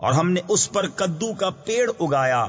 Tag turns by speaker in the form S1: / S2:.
S1: اور ہم نے اس پر کدو کا پیڑ اگایا۔